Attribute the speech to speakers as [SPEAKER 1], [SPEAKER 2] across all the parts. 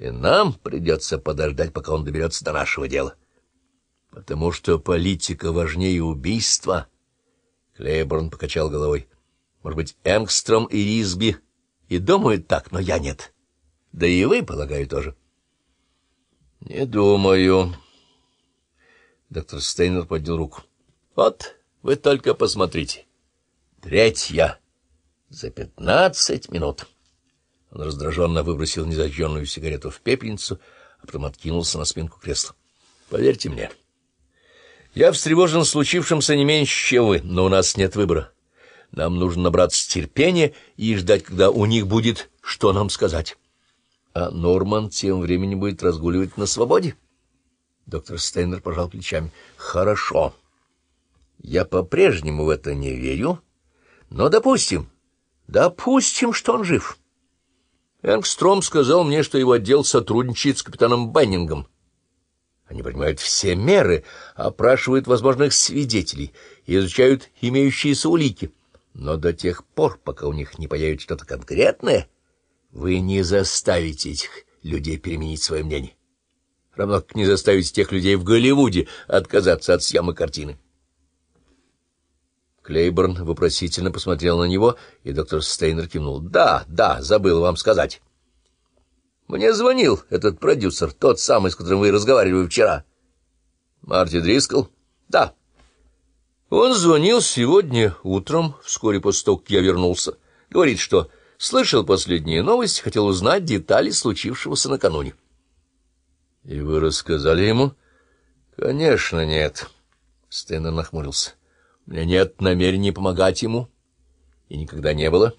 [SPEAKER 1] и нам придется подождать, пока он доберется до нашего дела. Потому что политика важнее убийства. Клейборн покачал головой. Может быть, Энгстром и Ризби и думают так, но я нет. Да и вы, полагаю, тоже. — Не думаю. Доктор Стейнер поднял руку. — Вот, вы только посмотрите. Третья за пятнадцать минут. Он раздраженно выбросил незажженную сигарету в пепельницу, а потом откинулся на спинку кресла. — Поверьте мне, я встревожен случившимся не меньше, чем вы, но у нас нет выбора. Нам нужно набраться терпения и ждать, когда у них будет что нам сказать. А Норман тем временем будет разгуливать на свободе. Доктор Стейнер пожал плечами. — Хорошо. Я по-прежнему в это не верю, но допустим, допустим, что он жив. — Энгстром сказал мне, что его отдел сотрудничает с капитаном Баннингом. Они принимают все меры, опрашивают возможных свидетелей изучают имеющиеся улики. Но до тех пор, пока у них не появится что-то конкретное, вы не заставите этих людей переменить свое мнение. Равно как не заставите тех людей в Голливуде отказаться от съемок картины. Клейборн вопросительно посмотрел на него, и доктор Стейнер кивнул. — Да, да, забыл вам сказать. — Мне звонил этот продюсер, тот самый, с которым вы разговаривали вчера. — Марти Дрискл? — Да. Он звонил сегодня утром, вскоре после того, как я вернулся. Говорит, что слышал последние новости, хотел узнать детали случившегося накануне. — И вы рассказали ему? — Конечно, нет. Стейнер нахмурился. У меня нет намерения помогать ему, и никогда не было.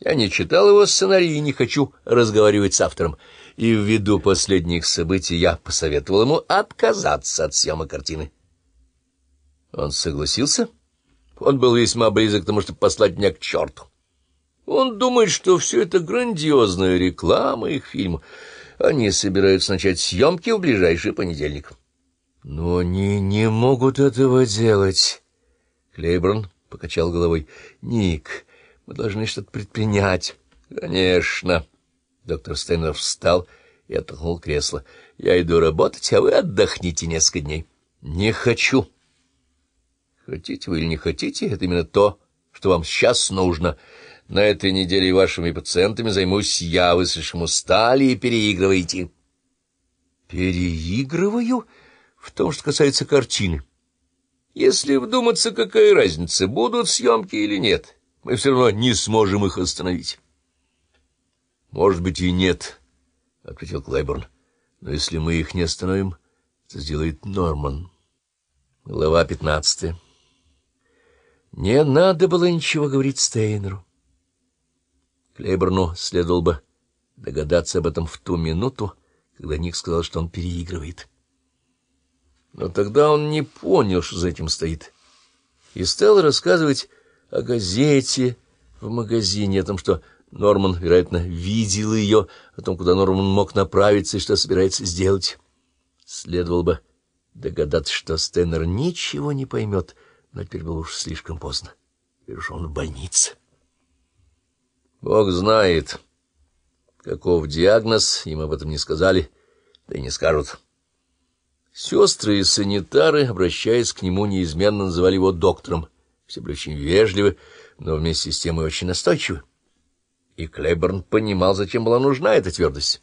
[SPEAKER 1] Я не читал его сценарий и не хочу разговаривать с автором, и ввиду последних событий я посоветовал ему отказаться от съемок картины. Он согласился? Он был весьма близок к тому, чтобы послать меня к черту. Он думает, что все это грандиозная реклама их фильма. Они собираются начать съемки в ближайший понедельник. Но они не могут этого делать. Клейборн покачал головой. — Ник, мы должны что-то предпринять. — Конечно. Доктор Стейнер встал и оттолкнул кресло. — Я иду работать, а вы отдохните несколько дней. — Не хочу. — Хотите вы или не хотите, это именно то, что вам сейчас нужно. На этой неделе вашими пациентами займусь я, вы слишком устали и переигрываете. — Переигрываю? В том, что касается картины. — если вдуматься, какая разница, будут съемки или нет, мы все равно не сможем их остановить. — Может быть, и нет, — ответил Клайборн. — Но если мы их не остановим, это сделает Норман. Глава пятнадцатая. Не надо было ничего говорить Стейнеру. Клейборну следовало бы догадаться об этом в ту минуту, когда Ник сказал, что он переигрывает. — но тогда он не понял, что за этим стоит, и стал рассказывать о газете в магазине, о том, что Норман, вероятно, видел ее, о том, куда Норман мог направиться и что собирается сделать. Следовало бы догадаться, что Стэннер ничего не поймет, но теперь было уж слишком поздно. Теперь уж он в больнице. Бог знает, каков диагноз, им об этом не сказали, да и не скажут. Сестры и санитары, обращаясь к нему, неизменно называли его доктором. Все были очень вежливы, но вместе с тем и очень настойчивы. И Клейборн понимал, зачем была нужна эта твердость.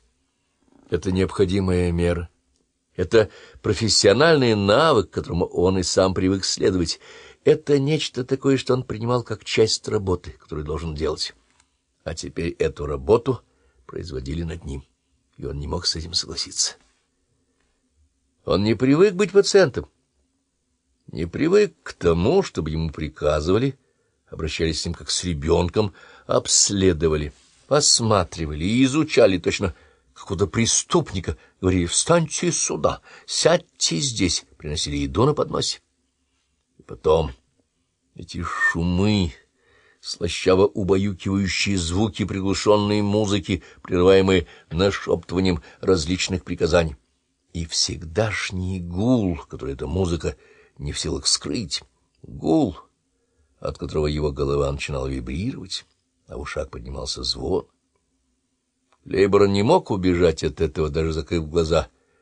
[SPEAKER 1] Это необходимая мера. Это профессиональный навык, которому он и сам привык следовать. Это нечто такое, что он принимал как часть работы, которую должен делать. А теперь эту работу производили над ним, и он не мог с этим согласиться. Он не привык быть пациентом, не привык к тому, чтобы ему приказывали, обращались с ним как с ребенком, обследовали, осматривали и изучали точно какого-то преступника, говорили «встаньте сюда, сядьте здесь», приносили еду на подносе. И потом эти шумы, слащаво убаюкивающие звуки приглушенной музыки, прерываемые нашептыванием различных приказаний и всегдашний гул, который эта музыка не в силах скрыть, гул, от которого его голова начинала вибрировать, а в ушах поднимался звон. Лейборн не мог убежать от этого, даже закрыв глаза —